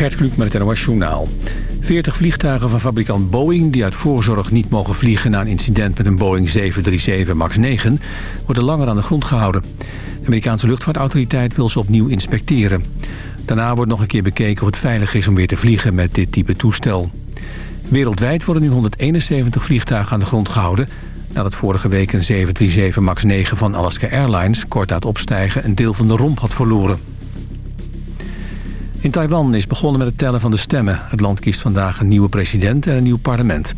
Gert met het NOS Journaal. 40 vliegtuigen van fabrikant Boeing die uit voorzorg niet mogen vliegen... na een incident met een Boeing 737 MAX 9... worden langer aan de grond gehouden. De Amerikaanse luchtvaartautoriteit wil ze opnieuw inspecteren. Daarna wordt nog een keer bekeken of het veilig is om weer te vliegen met dit type toestel. Wereldwijd worden nu 171 vliegtuigen aan de grond gehouden... nadat vorige week een 737 MAX 9 van Alaska Airlines... kort na het opstijgen een deel van de romp had verloren. In Taiwan is begonnen met het tellen van de stemmen. Het land kiest vandaag een nieuwe president en een nieuw parlement.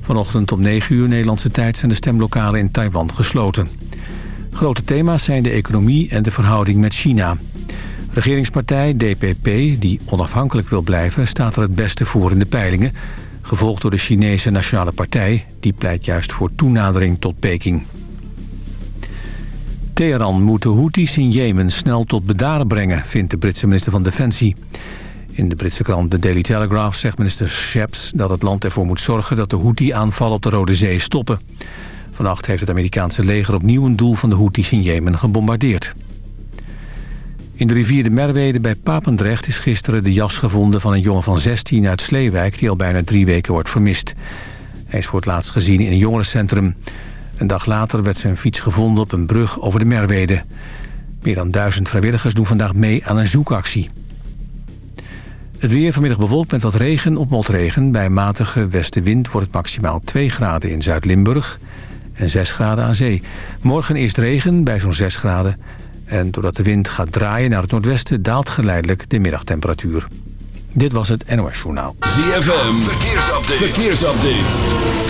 Vanochtend om 9 uur Nederlandse tijd zijn de stemlokalen in Taiwan gesloten. Grote thema's zijn de economie en de verhouding met China. Regeringspartij DPP, die onafhankelijk wil blijven, staat er het beste voor in de peilingen. Gevolgd door de Chinese Nationale Partij, die pleit juist voor toenadering tot Peking. Teheran moet de Houthis in Jemen snel tot bedaren brengen, vindt de Britse minister van Defensie. In de Britse krant The Daily Telegraph zegt minister Sheps dat het land ervoor moet zorgen dat de Houthi-aanvallen op de Rode Zee stoppen. Vannacht heeft het Amerikaanse leger opnieuw een doel van de Houthis in Jemen gebombardeerd. In de rivier de Merwede bij Papendrecht is gisteren de jas gevonden van een jongen van 16 uit Sleewijk die al bijna drie weken wordt vermist. Hij is voor het laatst gezien in een jongerencentrum. Een dag later werd zijn fiets gevonden op een brug over de Merwede. Meer dan duizend vrijwilligers doen vandaag mee aan een zoekactie. Het weer vanmiddag bewolkt met wat regen op motregen. Bij matige westenwind wordt het maximaal 2 graden in Zuid-Limburg en 6 graden aan zee. Morgen eerst regen bij zo'n 6 graden. En doordat de wind gaat draaien naar het noordwesten... daalt geleidelijk de middagtemperatuur. Dit was het NOS Journaal. ZFM, verkeersupdate. verkeersupdate.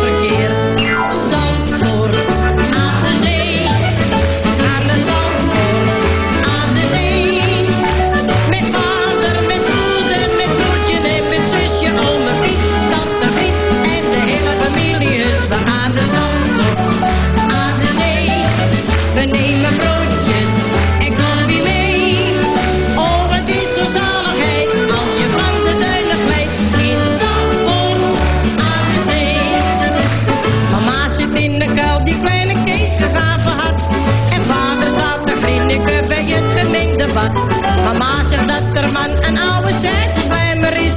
Mama zegt dat er man een oude slijmer is.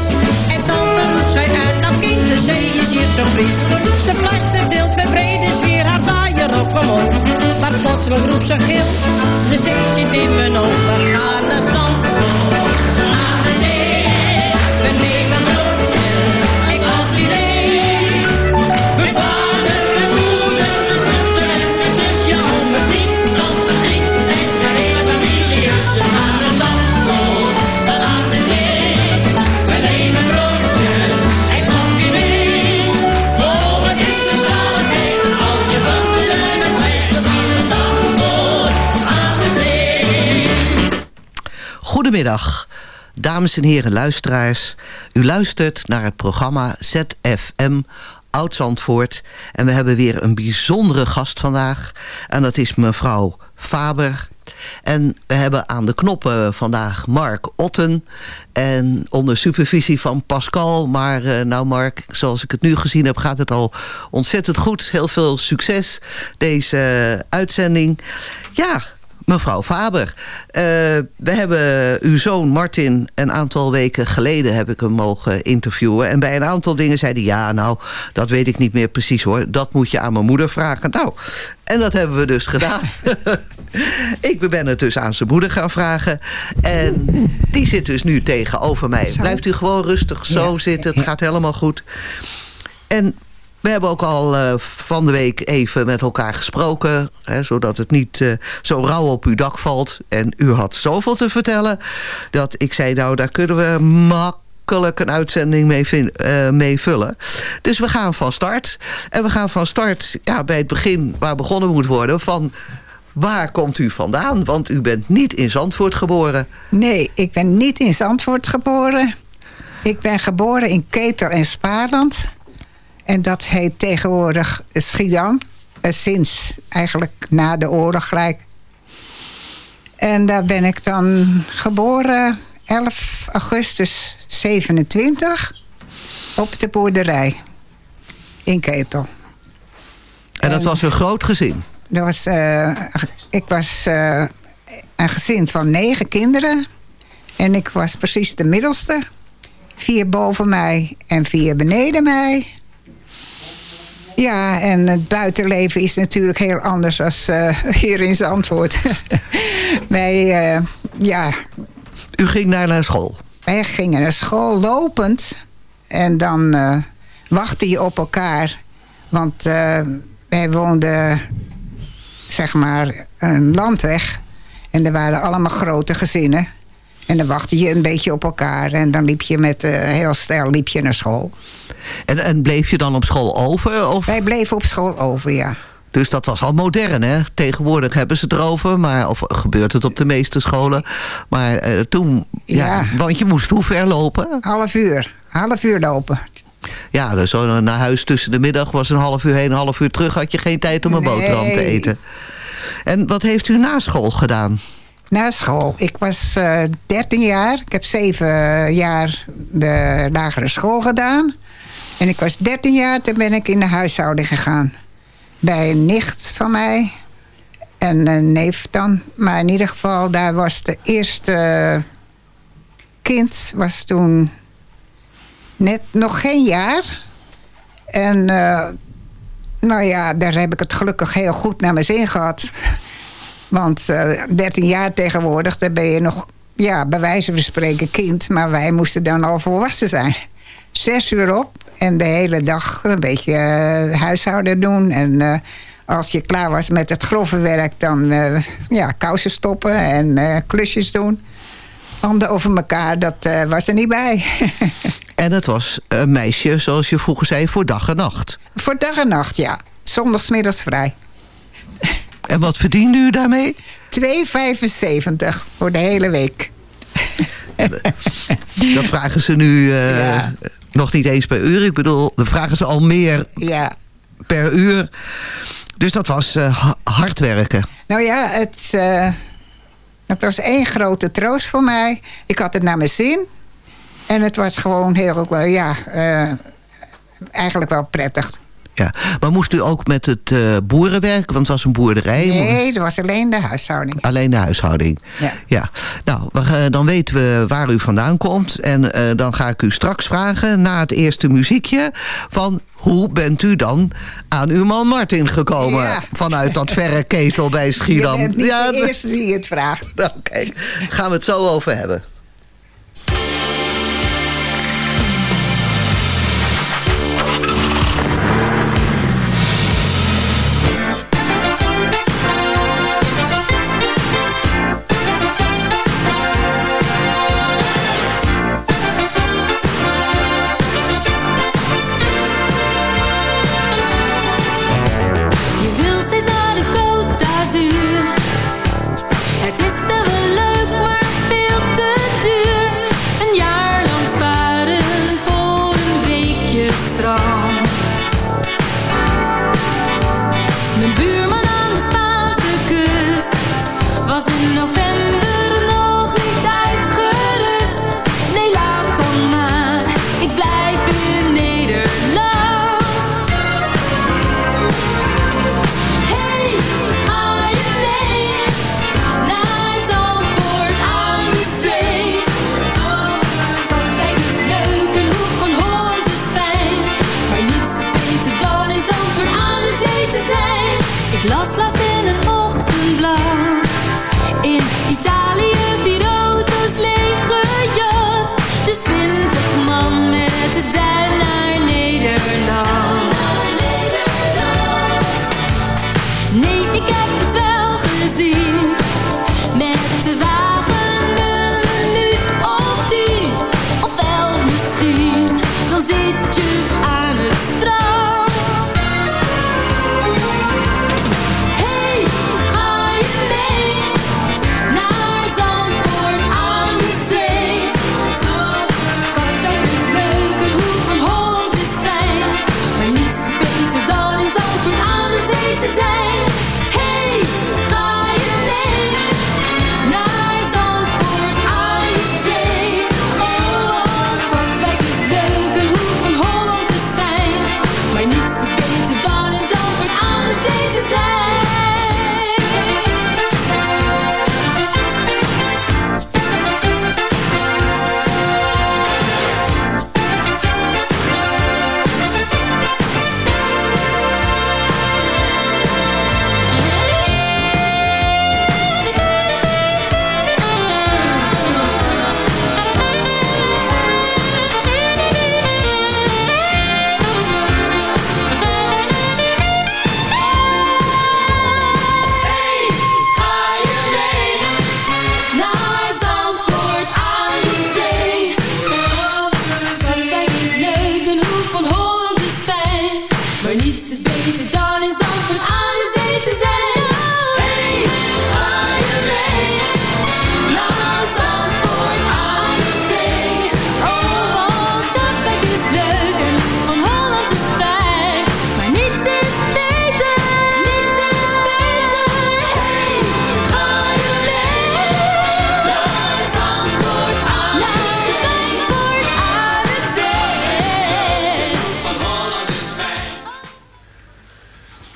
En dan roept zij uit, nou kind, de zee is hier zo fris. Ze plaster deelt met brede zwier haar vaaier op omhoog. Maar plotseling roept ze gil, de zee zit in mijn ogen. Ga naar zand, Goedemiddag, dames en heren luisteraars. U luistert naar het programma ZFM Oud-Zandvoort. En we hebben weer een bijzondere gast vandaag. En dat is mevrouw Faber. En we hebben aan de knoppen vandaag Mark Otten. En onder supervisie van Pascal. Maar eh, nou Mark, zoals ik het nu gezien heb... gaat het al ontzettend goed. Heel veel succes, deze eh, uitzending. Ja, Mevrouw Faber, eh, we hebben uw zoon Martin een aantal weken geleden heb ik hem mogen interviewen. En bij een aantal dingen zei hij, ja nou, dat weet ik niet meer precies hoor. Dat moet je aan mijn moeder vragen. Nou, en dat hebben we dus gedaan. ik ben het dus aan zijn moeder gaan vragen. En die zit dus nu tegenover mij. Blijft u gewoon rustig zo Ja, zitten, het ja. gaat helemaal goed. En We hebben ook al uh, van de week even met elkaar gesproken. Hè, zodat het niet uh, zo rauw op uw dak valt. En u had zoveel te vertellen. Dat ik zei, nou daar kunnen we makkelijk een uitzending mee, uh, mee, vullen. Dus we gaan van start. En we gaan van start ja, bij het begin waar begonnen moet worden... van waar komt u vandaan? Want u bent niet in Zandvoort geboren. Nee, ik ben niet in Zandvoort geboren. Ik ben geboren in Keter en Spaarland. En dat heet tegenwoordig Schiedam. Eh, sinds eigenlijk na de oorlog gelijk. En daar ben ik dan geboren 11 augustus 27 op de boerderij in Ketel. En dat was een groot gezin? Dat was, uh, ik was uh, een gezin van negen kinderen. En ik was precies de middelste. Vier boven mij en vier beneden mij. Ja, en het buitenleven is natuurlijk heel anders dan uh, hier in Zandvoort. wij, uh, ja... U ging naar, naar school? Wij gingen naar school lopend. En dan uh, wachtte je op elkaar. Want wij woonden, zeg maar, een landweg. En er waren allemaal grote gezinnen. En dan wachtte je een beetje op elkaar. En dan liep je met heel stijl liep je naar school. En, en bleef je dan op school over? Of? Wij bleven op school over, ja. Dus dat was al modern, hè? Tegenwoordig hebben ze het erover, maar, of gebeurt het op de meeste scholen. Maar uh, toen, ja. ja. want je moest hoe ver lopen? Half uur, half uur lopen. Ja, dus zo naar huis tussen de middag was een half uur heen, een half uur terug... had je geen tijd om een nee. boterham te eten. En wat heeft u na school gedaan? Na school. Ik was uh, 13 jaar. Ik heb zeven jaar de lagere school gedaan. En ik was 13 jaar, toen ben ik in de huishouding gegaan. Bij een nicht van mij. En een neef dan. Maar in ieder geval, daar was de eerste kind. Was toen net nog geen jaar. En uh, nou ja, daar heb ik het gelukkig heel goed naar mijn zin gehad. Want uh, 13 jaar tegenwoordig, daar ben je nog, ja, bij wijze van spreken kind. Maar wij moesten dan al volwassen zijn. Zes uur op, en de hele dag een beetje uh, huishouden doen. En uh, als je klaar was met het grove werk, dan ja, kousen stoppen en klusjes doen. Handen over elkaar, dat was er niet bij. en het was een meisje, zoals je vroeger zei, voor dag en nacht. Voor dag en nacht, ja. Zondagsmiddags vrij. En wat verdiende u daarmee? 2,75 voor de hele week. dat vragen ze nu ja nog niet eens per uur. Ik bedoel, dan vragen ze al meer ja. per uur. Dus dat was uh, hard werken. Nou ja, het, uh, het was één grote troost voor mij. Ik had het naar mijn zin. En het was gewoon heel, ja, eigenlijk wel prettig. Ja, maar moest u ook met het uh, boerenwerk, want het was een boerderij? Nee, dat was alleen de huishouding. Alleen de huishouding. Ja. ja. Nou, we, dan weten we waar u vandaan komt. En uh, dan ga ik u straks vragen, na het eerste muziekje... van hoe bent u dan aan uw man Martin gekomen? Ja. Vanuit dat verre ketel bij Schiedam. Je bent niet ja, de eerste die het vraagt. Nou, kijk, gaan we het zo over hebben.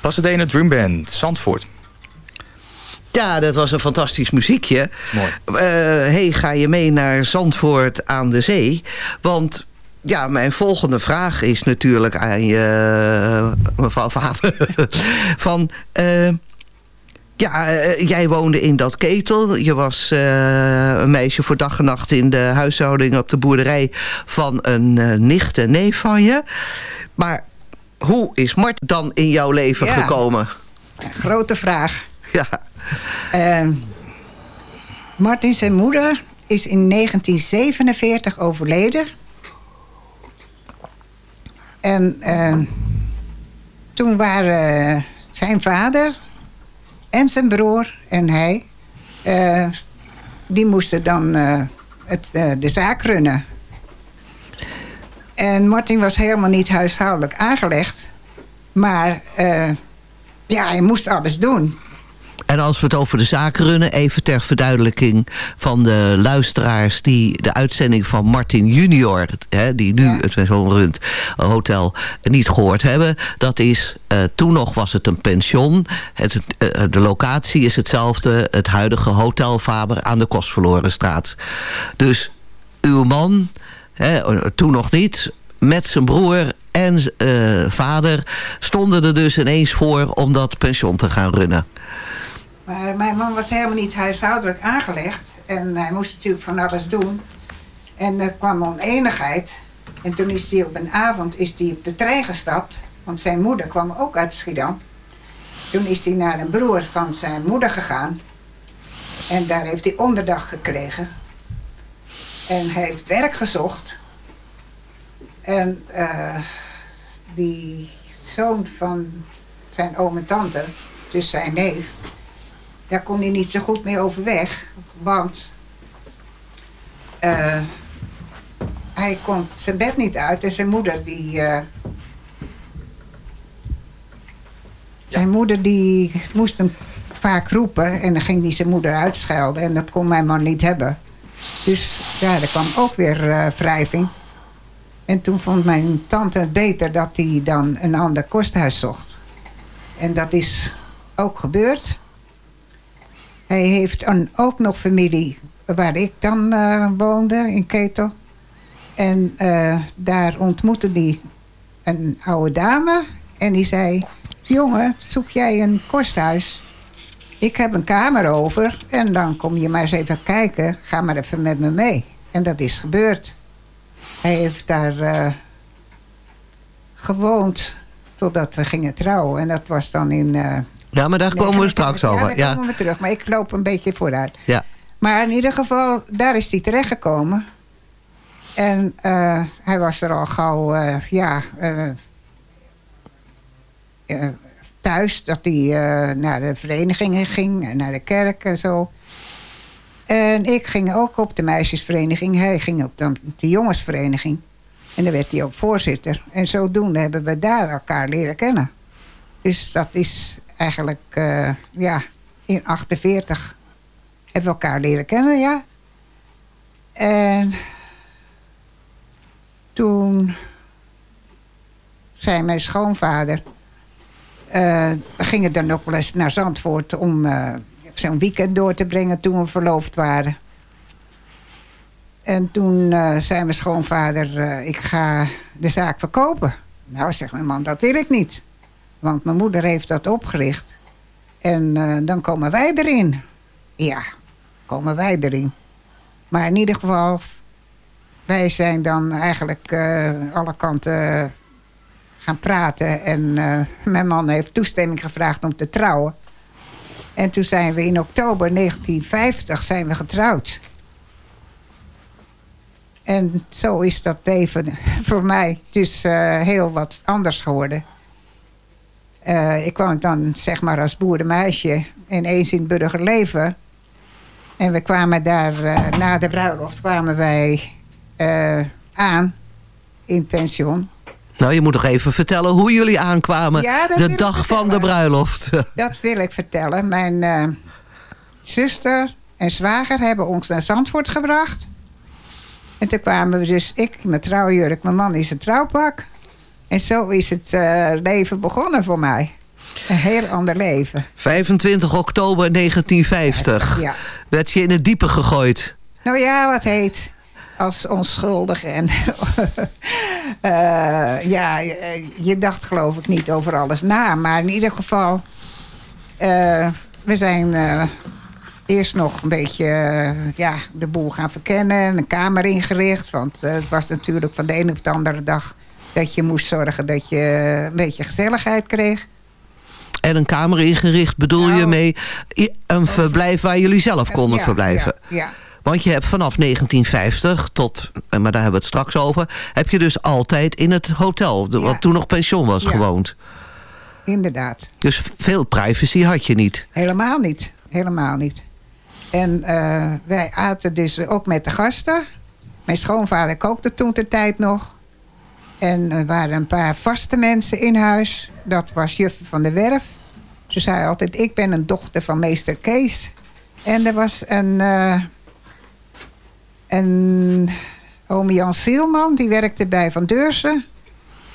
Pasadena Dream Band, Zandvoort. Ja, dat was een fantastisch muziekje. Mooi. Uh, hey, ga je mee naar Zandvoort aan de zee? Want ja, mijn volgende vraag is natuurlijk aan je, mevrouw Faber. Van, uh, ja, uh, jij woonde in dat ketel. Je was een meisje voor dag en nacht in de huishouding op de boerderij van een nicht en neef van je. Maar hoe is Mart dan in jouw leven Ja. gekomen? Grote vraag. Ja. Uh, Martin zijn moeder is in 1947 overleden. En eh, toen waren zijn vader en zijn broer en hij... eh, die moesten dan eh, het, eh, de zaak runnen. En Martin was helemaal niet huishoudelijk aangelegd. Maar eh, ja, hij moest alles doen. En als we het over de zaak runnen, even ter verduidelijking van de luisteraars die de uitzending van Martin Junior, hè, die nu Ja. het zo'n runt hotel niet gehoord hebben. Dat is, eh, toen nog was het een pension. Het, eh, de locatie is hetzelfde, het huidige Hotel Faber aan de Kostverlorenstraat. Dus uw man, toen nog niet, met zijn broer en eh, vader stonden er dus ineens voor om dat pension te gaan runnen. Maar mijn man was helemaal niet huishoudelijk aangelegd. En hij moest natuurlijk van alles doen. En er kwam oneenigheid. En toen is hij op een avond is hij op de trein gestapt. Want zijn moeder kwam ook uit Schiedam. Toen is hij naar een broer van zijn moeder gegaan. En daar heeft hij onderdag gekregen. En hij heeft werk gezocht. En eh, die zoon van zijn oom en tante, dus zijn neef, daar kon hij niet zo goed mee overweg. Want eh, hij kon zijn bed niet uit en zijn moeder die... eh, zijn moeder die moest hem vaak roepen en dan ging hij zijn moeder uitschelden. En dat kon mijn man niet hebben. Dus ja, er kwam ook weer eh, wrijving. En toen vond mijn tante het beter dat hij dan een ander kosthuis zocht. En dat is ook gebeurd. Hij heeft een, ook nog familie waar ik dan eh, woonde, in Ketel. En eh, daar ontmoette hij een oude dame. En die zei, jongen, zoek jij een kosthuis? Ik heb een kamer over en dan kom je maar eens even kijken. Ga maar even met me mee. En dat is gebeurd. Hij heeft daar eh, gewoond totdat we gingen trouwen. En dat was dan in... eh, Ja, maar daar komen we straks ja, over. daar Ja, komen we terug. Maar ik loop een beetje vooruit. ja. Maar in ieder geval, daar is hij terechtgekomen. En eh, hij was er al gauw, ja, thuis. Dat hij eh, naar de verenigingen ging en naar de kerk en zo. En ik ging ook op de meisjesvereniging. Hij ging op de, de jongensvereniging. En dan werd hij ook voorzitter. En zodoende hebben we daar elkaar leren kennen. Dus dat is eigenlijk, eh, ja, in 48 hebben we elkaar leren kennen, ja. En toen zei mijn schoonvader... eh, we gingen dan ook wel eens naar Zandvoort om eh, zo'n weekend door te brengen toen we verloofd waren. En toen eh, zei mijn schoonvader, eh, ik ga de zaak verkopen. Nou, zegt mijn man, dat wil ik niet. Want mijn moeder heeft dat opgericht. En eh, dan komen wij erin. Ja, komen wij erin. Maar in ieder geval, wij zijn dan eigenlijk eh, alle kanten gaan praten. En eh, mijn man heeft toestemming gevraagd om te trouwen. En toen zijn we in oktober 1950 zijn we getrouwd. En zo is dat leven voor mij dus eh, heel wat anders geworden. Eh, ik kwam dan zeg maar als boerenmeisje ineens in het burgerleven. En we kwamen daar na de bruiloft kwamen wij aan in pension. Nou, je moet nog even vertellen hoe jullie aankwamen. Ja, dat de dag van de bruiloft. Dat wil ik vertellen. Mijn eh, zuster en zwager hebben ons naar Zandvoort gebracht. En toen kwamen we dus, ik mijn trouwjurk, mijn man in zijn trouwpak. En zo is het eh, leven begonnen voor mij. Een heel ander leven. 25 oktober 1950 Ja. werd je in het diepe gegooid. Nou ja, wat heet. Als onschuldig. En eh, ja, je, je dacht geloof ik niet over alles na. Maar in ieder geval, eh, we zijn eh, eerst nog een beetje eh, ja, de boel gaan verkennen. Een kamer ingericht. Want eh, het was natuurlijk van de ene op de andere dag dat je moest zorgen dat je een beetje gezelligheid kreeg. En een kamer ingericht bedoel Nou. je mee i- een verblijf waar jullie zelf konden Ja, verblijven? Ja, ja. Want je hebt vanaf 1950 tot, eh, maar daar hebben we het straks over... heb je dus altijd in het hotel, de- Ja. wat toen nog pension was, Ja. gewoond. inderdaad. Dus veel privacy had je niet. Helemaal niet. Helemaal niet. En eh, wij aten dus ook met de gasten. Mijn schoonvader kookte toen de tijd nog. En er waren een paar vaste mensen in huis. Dat was Juffe van der Werf. Ze zei altijd, ik ben een dochter van meester Kees. En er was een... eh een oom Jan Sielman, die werkte bij Van Deursen.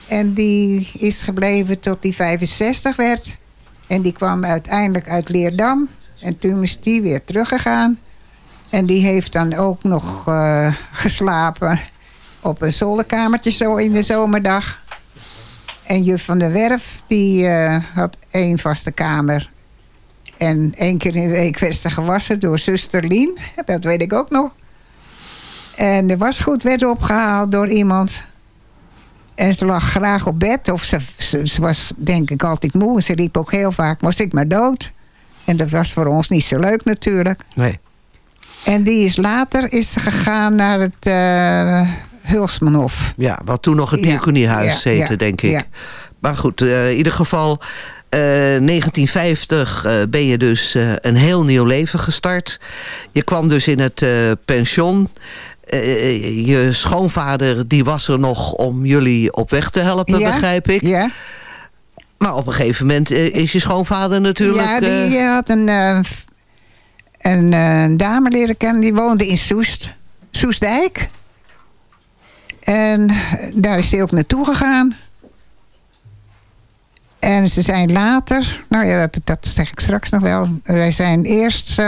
En die is gebleven tot die 65 werd. En die kwam uiteindelijk uit Leerdam. En toen is die weer teruggegaan. En die heeft dan ook nog eh, geslapen op een zolderkamertje zo in de zomerdag. En juf van der Werf, die eh, had één vaste kamer. En één keer in de week werd ze gewassen door zuster Lien. Dat weet ik ook nog. En de wasgoed werd opgehaald door iemand. En ze lag graag op bed. Of ze, ze, ze was denk ik altijd moe. En ze riep ook heel vaak, was ik maar dood? En dat was voor ons niet zo leuk natuurlijk. Nee. En die is later is gegaan naar het eh Hulsmanhof. Ja, wat toen nog het diaconiehuis ja, heette, ja, denk ik. ja. Maar goed, eh, in ieder geval... eh, 1950 eh, ben je dus een heel nieuw leven gestart. Je kwam dus in het pension. Eh, je schoonvader die was er nog om jullie op weg te helpen, Ja, begrijp ik. Ja, Maar op een gegeven moment eh, is je schoonvader natuurlijk... ja die eh, eh, had een, eh, een eh, dame leren kennen. Die woonde in Soest. Soestdijk. En eh, daar is hij ook naartoe gegaan. En ze zijn later... Nou ja, dat, dat zeg ik straks nog wel. Wij zijn eerst...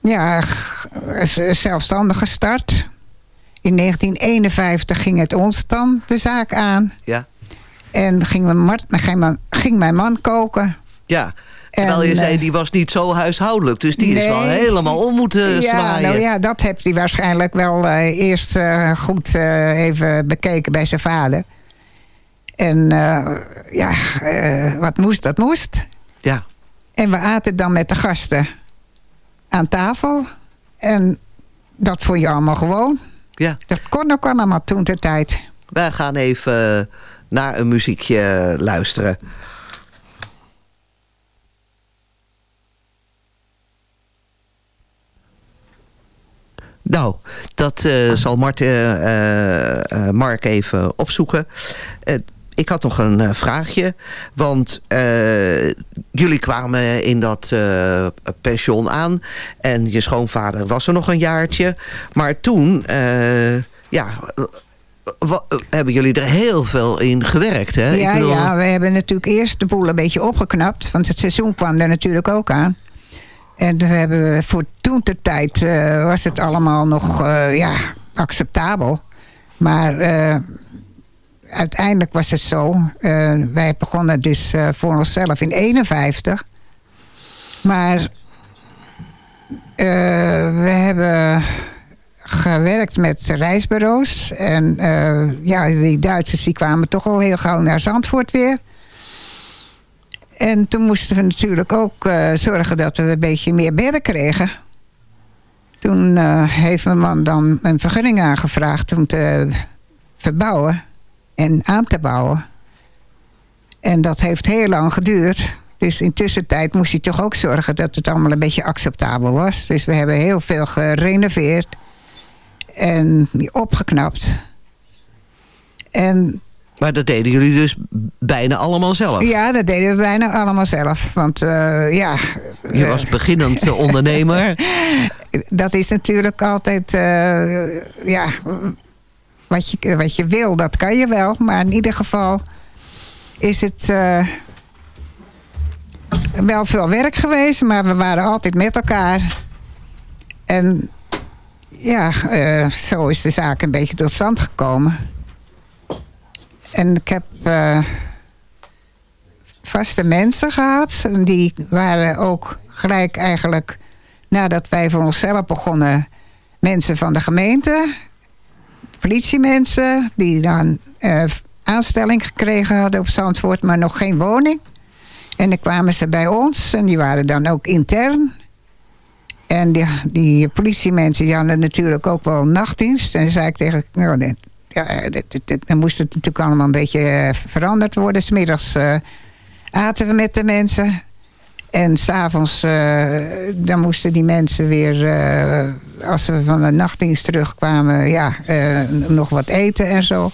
ja, g- z- zelfstandig gestart. In 1951 ging het ons dan de zaak aan. ja, En ging mijn, Mart, ging mijn, ging mijn man koken. ja. Terwijl En, je zei, eh, die was niet zo huishoudelijk. Dus die is wel helemaal om moeten ja, zwaaien. nou ja, dat heeft hij waarschijnlijk wel eh, eerst eh, goed even bekeken bij zijn vader. En ja, wat moest, dat moest. ja. En we aten dan met de gasten aan tafel. En dat vond je allemaal gewoon. ja. Dat kon ook allemaal toen ter tijd. Wij gaan even naar een muziekje luisteren. Nou, dat eh, zal Mart, eh, eh, eh, Mark even opzoeken. Ik had nog een eh, vraagje. Want eh, jullie kwamen in dat eh, pension aan. En je schoonvader was er nog een jaartje. Maar toen, ja, hebben jullie er heel veel in gewerkt, hè? Ja, Ik bedoel, ja, we hebben natuurlijk eerst de boel een beetje opgeknapt. Want het seizoen kwam er natuurlijk ook aan. En we hebben we voor toen de tijd was het allemaal nog ja, acceptabel. Maar uiteindelijk was het zo. eh, wij begonnen dus eh, voor onszelf in 51. Maar eh, we hebben gewerkt met reisbureaus. En ja, die Duitsers die kwamen toch al heel gauw naar Zandvoort weer. En toen moesten we natuurlijk ook zorgen dat we een beetje meer bedden kregen. Toen heeft mijn man dan een vergunning aangevraagd om te verbouwen en aan te bouwen. En dat heeft heel lang geduurd. Dus in tussentijd moest hij toch ook zorgen dat het allemaal een beetje acceptabel was. Dus we hebben heel veel gerenoveerd en opgeknapt. En Maar dat deden jullie dus bijna allemaal zelf. ja, dat deden we bijna allemaal zelf. Want eh, ja, Je eh, was beginnend eh, ondernemer. dat is natuurlijk altijd... eh, ja, wat je, wat je wil, dat kan je wel. Maar in ieder geval... is het eh, wel veel werk geweest, maar we waren altijd met elkaar. En ja, eh, zo is de zaak een beetje tot stand gekomen. En ik heb eh, vaste mensen gehad. En die waren ook gelijk eigenlijk, nadat wij voor onszelf begonnen, mensen van de gemeente. Politiemensen die dan eh, aanstelling gekregen hadden op Zandvoort, maar nog geen woning. En dan kwamen ze bij ons en die waren dan ook intern. En die, die politiemensen die hadden natuurlijk ook wel nachtdienst. En zei ik tegen... Nou, ja, dan moest het natuurlijk allemaal een beetje eh, veranderd worden. Smiddags eh aten we met de mensen. En s'avonds uh, dan moesten die mensen weer... eh, als ze van de nachtdienst terugkwamen... ja, eh, nog wat eten en zo.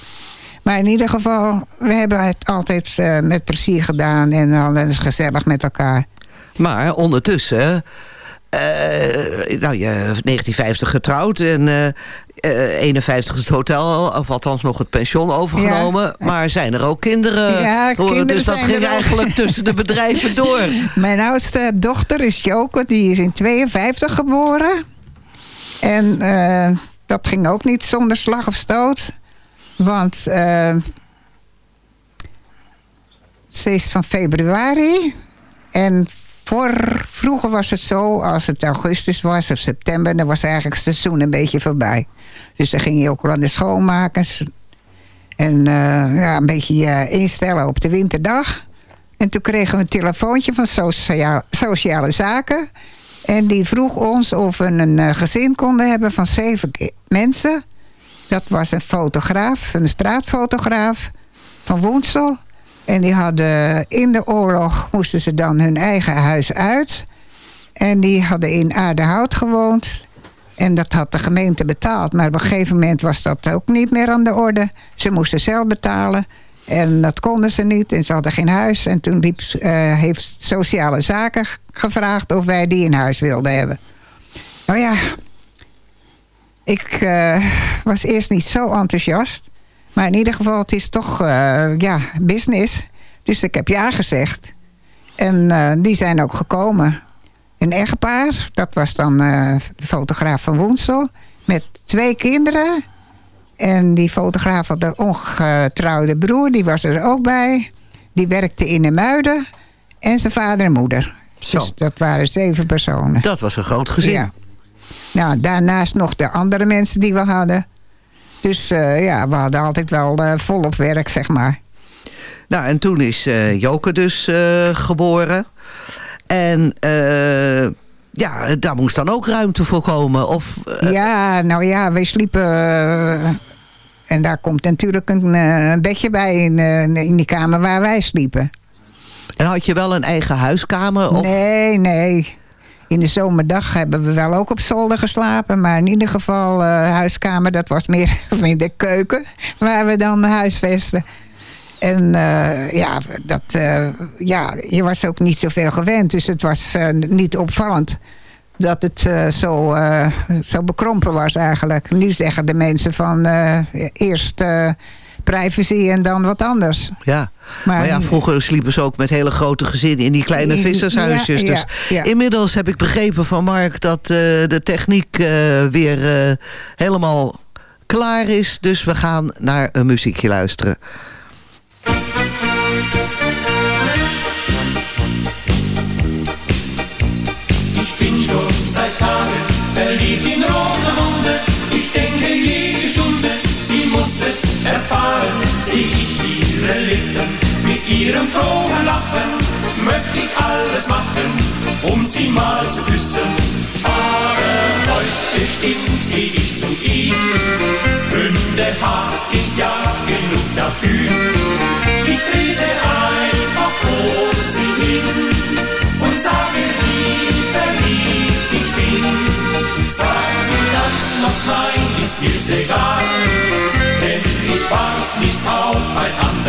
Maar in ieder geval, we hebben het altijd met plezier gedaan... en het gezellig met elkaar. Maar ondertussen... eh, nou, je 1950 getrouwd en eh, eh, 51 het hotel, of althans nog het pension overgenomen. Maar zijn er ook kinderen? Ja, geworden? kinderen dus dat zijn ging er ook. eigenlijk tussen de bedrijven door. Mijn oudste dochter is Joke, die is in 52 geboren. En eh, dat ging ook niet zonder slag of stoot. Want eh, ze is van februari. En voor, vroeger was het zo, als het augustus was of september... dan was eigenlijk het seizoen een beetje voorbij. Dus dan ging je ook wel aan de schoonmakers. En eh, ja, een beetje eh, instellen op de winterdag. En toen kregen we een telefoontje van sociaal, sociale zaken. En die vroeg ons of we een eh, gezin konden hebben van zeven mensen. Dat was een fotograaf, een straatfotograaf van Woensel. En die hadden in de oorlog moesten ze dan hun eigen huis uit. En die hadden in Aardehout gewoond. En dat had de gemeente betaald. Maar op een gegeven moment was dat ook niet meer aan de orde. Ze moesten zelf betalen. En dat konden ze niet. En ze hadden geen huis. En toen liep, eh, heeft Sociale Zaken gevraagd of wij die in huis wilden hebben. Nou ja, ik eh, was eerst niet zo enthousiast. Maar in ieder geval, het is toch eh, ja, business. Dus ik heb ja gezegd. En eh, die zijn ook gekomen. Een echtpaar, dat was dan eh, de fotograaf van Woensel. Met twee kinderen. En die fotograaf had een ongetrouwde broer, die was er ook bij. Die werkte in de Muiden. En zijn vader en moeder. Zo. Dus dat waren zeven personen. Dat was een groot gezin. Ja. Nou, daarnaast nog de andere mensen die we hadden. Dus eh, ja, we hadden altijd wel eh, volop werk, zeg maar. Nou, en toen is eh, Joke dus geboren. En ja, daar moest dan ook ruimte voor komen. Of, ja, nou ja, wij sliepen... en daar komt natuurlijk een bedje bij in, in die kamer waar wij sliepen. En had je wel een eigen huiskamer? Of, Nee, nee. In de zomerdag hebben we wel ook op zolder geslapen. Maar in ieder geval, eh, huiskamer, dat was meer of minder keuken. Waar we dan huisvesten. En eh, ja, dat, eh, ja, je was ook niet zoveel gewend. Dus het was niet opvallend dat het zo, zo bekrompen was eigenlijk. Nu zeggen de mensen van eerst privacy en dan wat anders. ja. Maar- Maar, ja, vroeger sliepen ze ook met hele grote gezinnen in die kleine In- vissershuisjes. ja, dus ja, ja. inmiddels heb ik begrepen van Mark dat eh, de techniek eh, weer eh, helemaal klaar is. Dus we gaan naar een muziekje luisteren. Es erfahren. Sieh ich ihre Lippen mit ihrem frohen Lachen, möchte ich alles machen, um sie mal zu küssen. Aber heute bestimmt geh ich zu ihm. Gründe hab ich ja genug dafür. Ich trete einfach vor sie hin und sage, wie verliebt ich bin. Sagt sie dann noch nein, ist mir's egal, spart nicht auf ein anderes.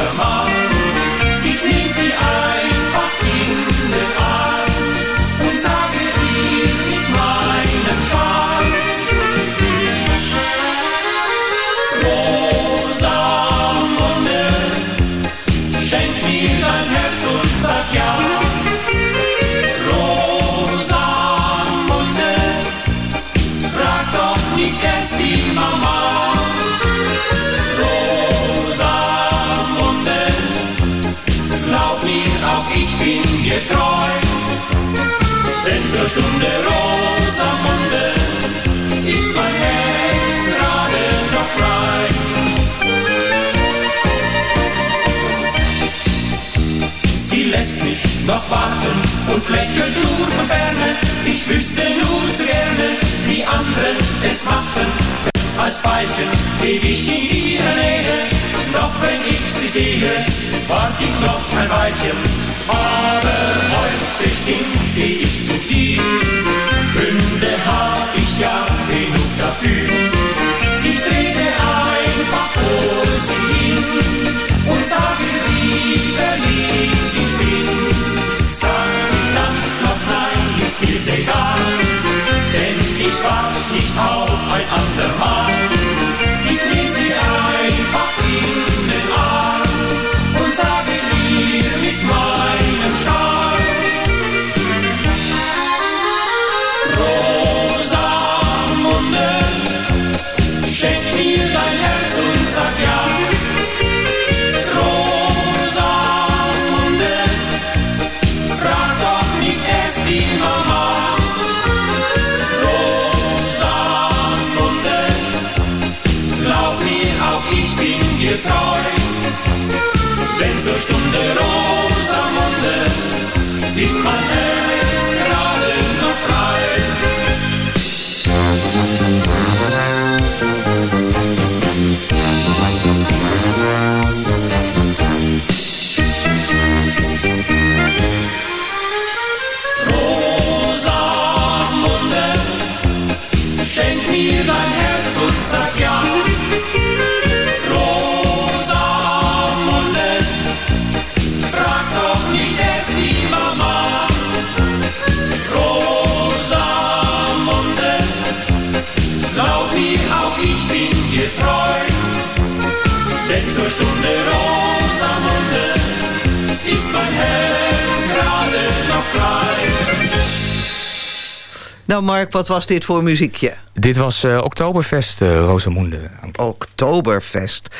Noch frei. Sie lässt mich noch warten und lächelt nur von ferne. Ich wüsste nur zu gerne, wie andere es machten. Als Weibchen ewig in ihrer Nähe, doch wenn ich sie sehe, wart ich noch ein Weilchen. Aber heute bestimmt geh ich zu dir. Gründe hab ich ja genug dafür. Ich trete einfach vor sie hin und sage, wie verliebt ich bin. Sagt sie dann noch nein, ist mir's egal, denn ich wart nicht auf ein andermal. Israel. Nou Mark, wat was dit voor muziekje? Dit was eh, Oktoberfest, Rosamunde. Oktoberfest.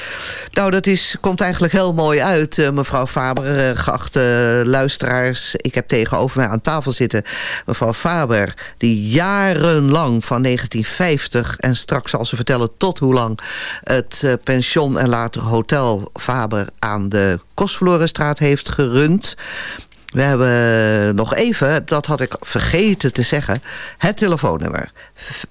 Nou, dat is, komt eigenlijk heel mooi uit, eh, mevrouw Faber. geachte luisteraars, ik heb tegenover mij aan tafel zitten... mevrouw Faber, die jarenlang van 1950... en straks zal ze vertellen tot hoe lang... het pension en later hotel Faber aan de Kostverlorenstraat heeft gerund... We hebben nog even, dat had ik vergeten te zeggen... het telefoonnummer.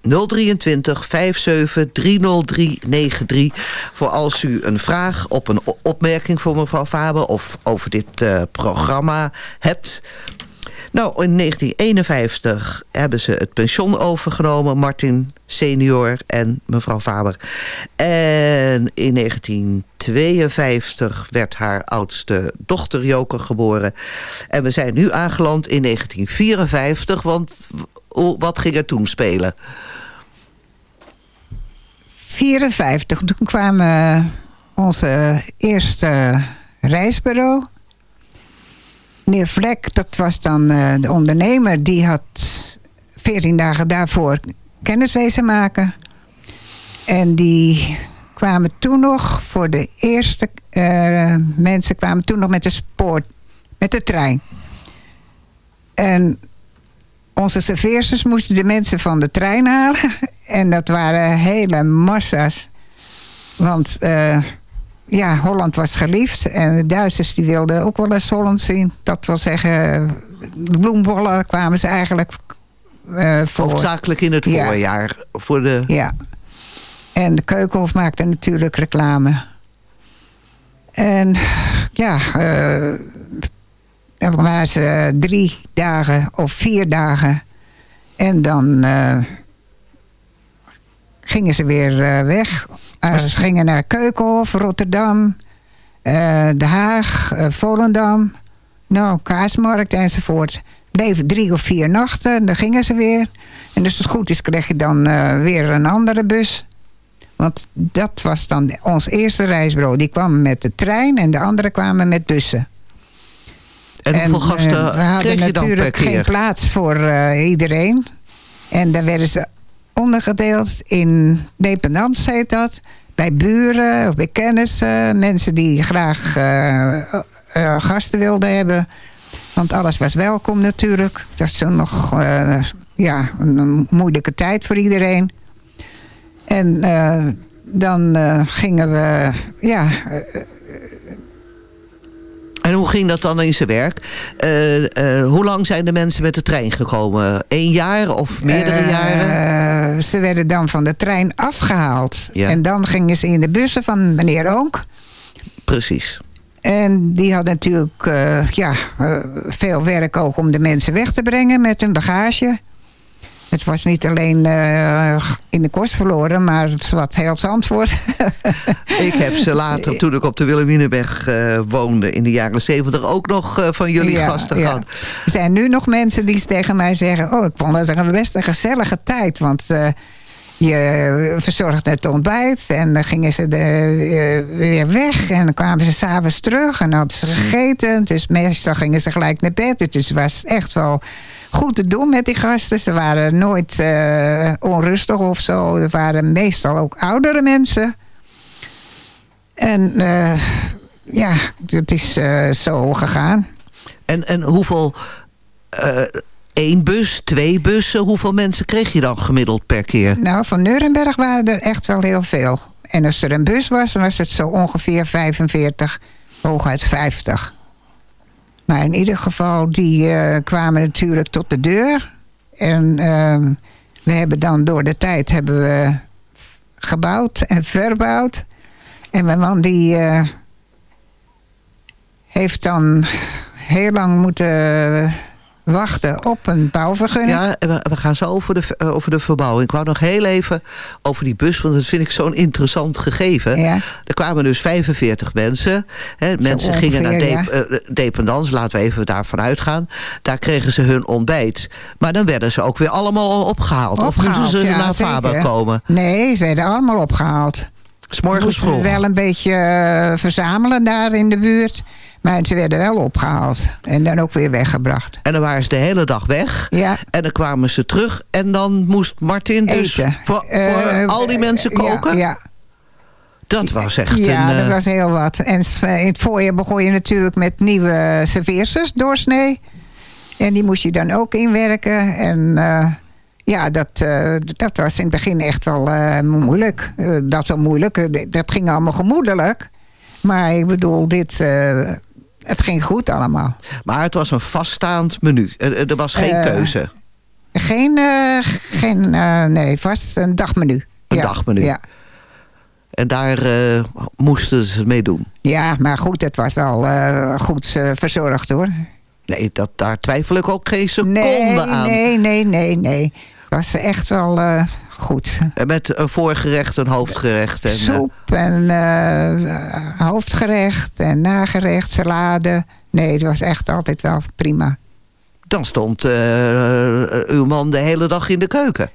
023 57 30393... voor als u een vraag op een opmerking voor mevrouw Faber... of over dit eh, programma hebt... Nou, in 1951 hebben ze het pension overgenomen, Martin senior en mevrouw Faber. En in 1952 werd haar oudste dochter Joke geboren. En we zijn nu aangeland in 1954, want wat ging er toen spelen? 54, toen kwam eh, onze eerste reisbureau. Meneer Vlek, dat was dan eh, de ondernemer, die had 14 dagen daarvoor kenniswezen maken. En die kwamen toen nog voor de eerste eh, mensen kwamen toen nog met de spoor, met de trein. En onze serveersters moesten de mensen van de trein halen. En dat waren hele massa's. Want eh, ja, Holland was geliefd. En de Duitsers die wilden ook wel eens Holland zien. Dat wil zeggen, de bloembollen kwamen ze eigenlijk eh, voor. Hoofdzakelijk in het Ja. voorjaar. Voor de... Ja. En de Keukenhof maakte natuurlijk reclame. En ja, eh, dan waren ze drie dagen of vier dagen. En dan eh, gingen ze weer weg. Eh, ze gingen naar Keukenhof, Rotterdam, eh, Den Haag, eh, Volendam. Nou, Kaasmarkt enzovoort. Bleven drie of vier nachten, en dan gingen ze weer. En als het goed is, kreeg je dan weer een andere bus. Want dat was dan ons eerste reisbureau. Die kwam met de trein en de anderen kwamen met bussen. En hoeveel gasten we hadden natuurlijk geen plaats voor iedereen. En dan werden ze ondergedeeld in dependance heet dat. Bij buren of bij kennissen. Mensen die graag eh, eh, gasten wilden hebben. Want alles was welkom natuurlijk. Het was nog eh, ja, een, moeilijke tijd voor iedereen. En eh, dan eh, gingen we... Ja, eh, En hoe ging dat dan in zijn werk? Eh, eh, hoe lang zijn de mensen met de trein gekomen? Eén jaar of meerdere eh, jaren? Ze werden dan van de trein afgehaald. Ja. En dan gingen ze in de bussen van meneer Oonk. Precies. En die had natuurlijk ja, veel werk ook om de mensen weg te brengen met hun bagage. Het was niet alleen eh, in de kost verloren, maar het was heel Zandvoort. Ik heb ze later, toen ik op de Wilhelminenweg eh, woonde... in de jaren zeventig ook nog eh, van jullie Ja, gasten ja. gehad. Er zijn nu nog mensen die tegen mij zeggen... oh, ik vond het een best een gezellige tijd. Want je verzorgde het ontbijt en dan gingen ze de, weer weg. En dan kwamen ze s'avonds terug en hadden ze gegeten. Dus meestal gingen ze gelijk naar bed. Dus het was echt wel goed te doen met die gasten. Ze waren nooit eh, onrustig of zo. Er waren meestal ook oudere mensen. En eh, ja, het is eh, zo gegaan. En, en hoeveel... één bus, twee bussen, hoeveel mensen kreeg je dan gemiddeld per keer? Nou, van Nuremberg waren er echt wel heel veel. En als er een bus was, dan was het zo ongeveer 45, hooguit 50. Maar in ieder geval, die eh, kwamen natuurlijk tot de deur. En ehm, we hebben dan door de tijd hebben we gebouwd en verbouwd. En mijn man die eh, heeft dan heel lang moeten wachten op een bouwvergunning. Ja, we, gaan zo over de, eh, over de verbouwing. Ik wou nog heel even over die bus, want dat vind ik zo'n interessant gegeven. Ja. Er kwamen dus 45 mensen. Hè, mensen gingen naar dep eh, dependance, laten we even daarvan uitgaan. Daar kregen ze hun ontbijt. Maar dan werden ze ook weer allemaal al opgehaald. of moesten ze ja, naar. Faber komen? Nee, ze werden allemaal opgehaald. S'morgens vroeg. wel een beetje eh, verzamelen daar in de buurt. Maar ze werden wel opgehaald. En dan ook weer weggebracht. En dan waren ze de hele dag weg. Ja. En dan kwamen ze terug. En dan moest Martin dus Eten. voor, voor Eh, al die mensen eh, ja, koken? Ja, Dat was echt ja een... dat eh, was heel wat. En in het voorjaar begon je natuurlijk met nieuwe serveersters doorsnee. En die moest je dan ook inwerken. En ja, dat, dat was in het begin echt wel moeilijk. Dat wel moeilijk. Dat ging allemaal gemoedelijk. Maar ik bedoel, dit... het ging goed allemaal. Maar het was een vaststaand menu. Er, er was geen Eh, keuze. Geen, eh, geen eh, nee, vast een dagmenu. Een ja. dagmenu. Ja. En daar moesten ze mee doen. ja, maar goed, het was wel goed verzorgd hoor. Nee, dat, daar twijfel ik ook geen seconde Nee, aan. nee, nee, nee, nee. Het was echt wel goed. En Met een voorgerecht, een hoofdgerecht. En, eh, Soep en eh, hoofdgerecht en nagerecht, salade. Nee, het was echt altijd wel prima. dan stond eh, uw man de hele dag in de keuken.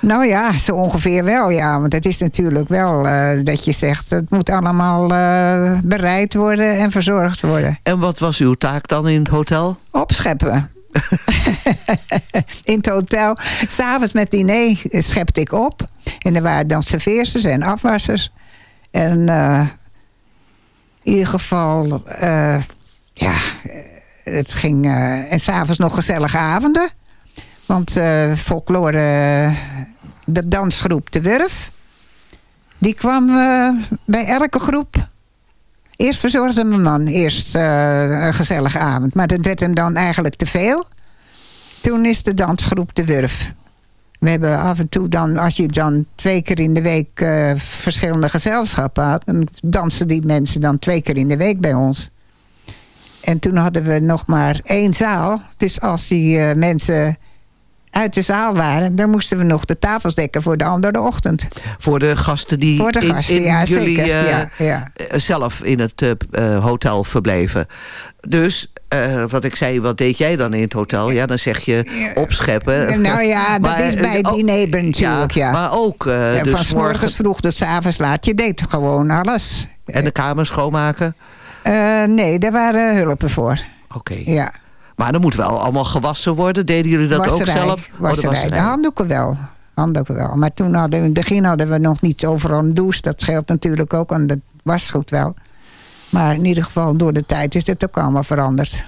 Nou ja, zo ongeveer wel, ja. Want het is natuurlijk wel eh, dat je zegt... het moet allemaal eh, bereid worden en verzorgd worden. En wat was uw taak dan in het hotel? Opscheppen. In het hotel. S'avonds met diner schepte ik op. En er waren dan serveersters en afwassers. En eh, in ieder geval... eh, ja, het ging... eh, en s'avonds nog gezellige avonden. Want eh folklore... de dansgroep De Wurf... die kwam eh, bij elke groep Eerst verzorgde mijn man eerst eh, een gezellige avond. Maar dat werd hem dan eigenlijk te veel. Toen is de dansgroep de Wurf. We hebben af en toe dan, als je dan twee keer in de week eh, verschillende gezelschappen had... dan dansen die mensen dan twee keer in de week bij ons. En toen hadden we nog maar één zaal. Dus als die eh, mensen uit de zaal waren... dan moesten we nog de tafels dekken voor de andere ochtend. Voor de gasten die Voor de in, gasten, in ja, jullie zeker. eh, Ja, ja. eh, zelf in het eh, eh, hotel verbleven. Dus, eh, wat ik zei, wat deed jij dan in het hotel? Ja, dan zeg je opscheppen. Nou ja, dat Maar, is bij het eh, oh, diner natuurlijk, ja. Maar ook eh, Ja, dus van 's morgens vroeg tot 's avonds laat. Je deed gewoon alles. En de kamer schoonmaken? Eh, nee, daar waren hulpen voor. Oké. Ja. Maar er moet wel allemaal gewassen worden. Deden jullie dat wasserij, ook zelf? Oh, de Wasserij. wasserij. De handdoeken wel. Handdoeken wel. Maar toen hadden we, in het begin hadden we nog niet overal een douche. Dat scheelt natuurlijk ook aan de wasgoed wel. Maar in ieder geval door de tijd is het ook allemaal veranderd.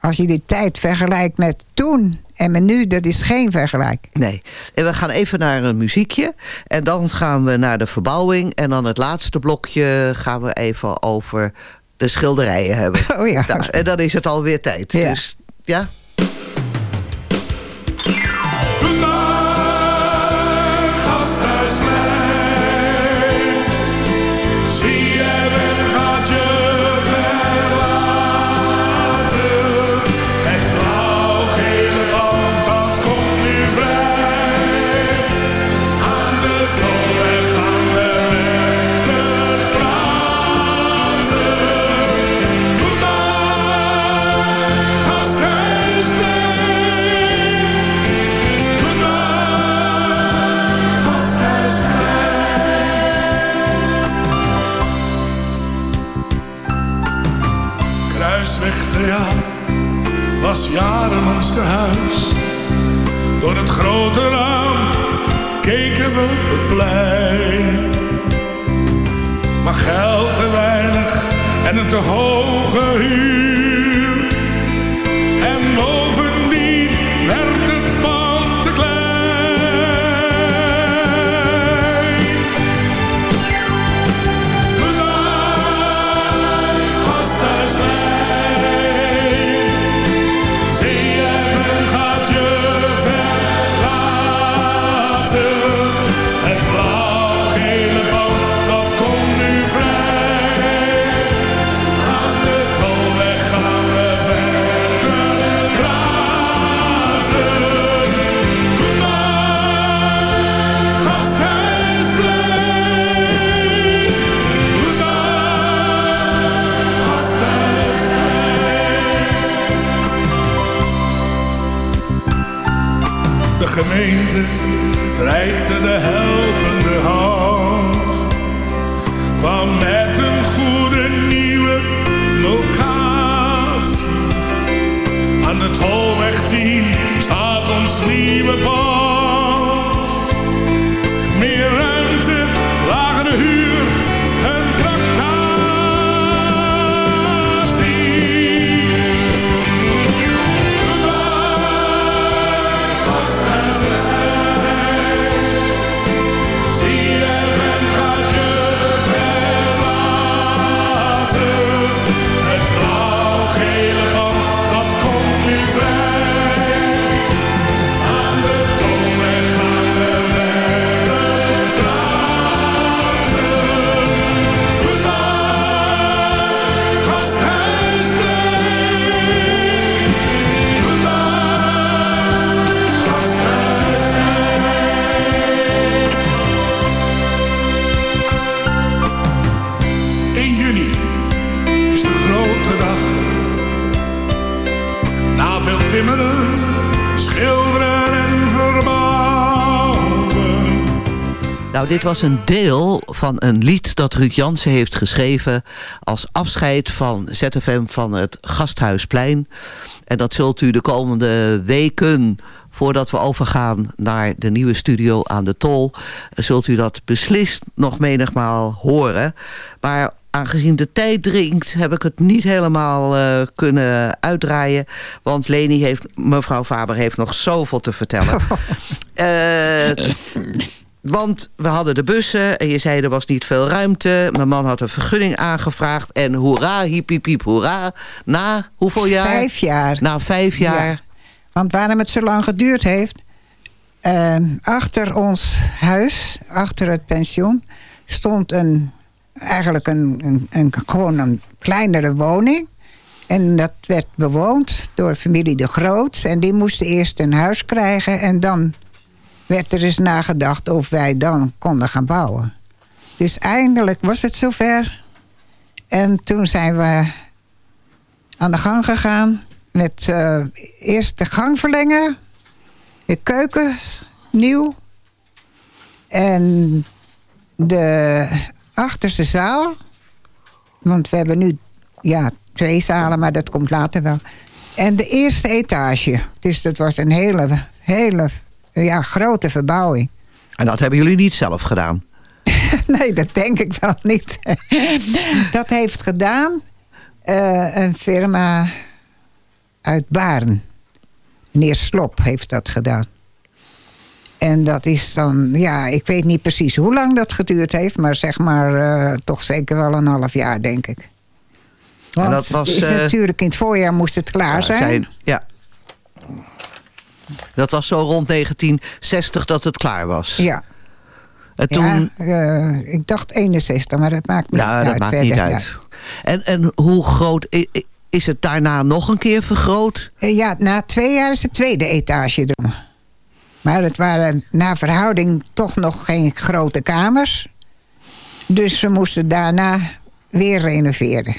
als je die tijd vergelijkt met toen en met nu, dat is geen vergelijk. Nee. En we gaan even naar een muziekje. En dan gaan we naar de verbouwing. En dan het laatste blokje gaan we even over de schilderijen hebben. Oh ja. Nou, en dan is het alweer tijd. Ja. Dus ja. Dit was een deel van een lied dat Ruud Jansen heeft geschreven... als afscheid van ZFM van het Gasthuisplein. En dat zult u de komende weken, voordat we overgaan... naar de nieuwe studio aan de Tol... zult u dat beslist nog menigmaal horen. Maar aangezien de tijd dringt, heb ik het niet helemaal eh, kunnen uitdraaien. Want Leni heeft, mevrouw Faber heeft nog zoveel te vertellen. Eh, want we hadden de bussen en je zei er was niet veel ruimte. Mijn man had een vergunning aangevraagd. En hoera, hiep, hiep, hiep, hoera. Na hoeveel jaar? Vijf jaar. Na vijf jaar. Ja. Want waarom het zo lang geduurd heeft... ehm, achter ons huis, achter het pensioen... stond een, eigenlijk een, een, een, gewoon een kleinere woning. En dat werd bewoond door familie De Groot. En die moesten eerst een huis krijgen... en dan werd er eens nagedacht of wij dan konden gaan bouwen. Dus eindelijk was het zover. En toen zijn we aan de gang gegaan met eh, eerst de gang verlengen, de keukens nieuw en de achterste zaal. Want we hebben nu ja, twee zalen, maar dat komt later wel. En de eerste etage. Dus dat was een hele, hele ja, grote verbouwing. En dat hebben jullie niet zelf gedaan? nee, dat denk ik wel niet. dat heeft gedaan eh, een firma uit Baren. Meneer Slop heeft dat gedaan. En dat is dan, ja, ik weet niet precies hoe lang dat geduurd heeft... maar zeg maar eh, toch zeker wel een half jaar, denk ik. Want en dat was... is eh, natuurlijk in het voorjaar moest het klaar zijn. zijn- ja. Dat was zo rond 1960 dat het klaar was. Ja, En toen... ja eh, ik dacht 61, maar dat maakt niet Ja, uit. dat maakt verder, niet ja. uit. En, en hoe groot... Is het daarna nog een keer vergroot? Eh, Ja, na twee jaar is de tweede etage erom. Maar het waren na verhouding toch nog geen grote kamers. Dus we moesten daarna weer renoveren.